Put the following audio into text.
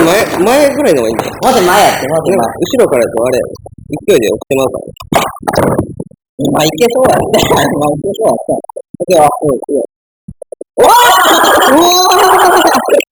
前、前ぐらいの方がいいんだよ。もうちょい前やって、もうちょい前。後ろからやとあれ、勢いで押してまうから。今いけそうやって。今いけそうやった。では、うん、うん。おーおー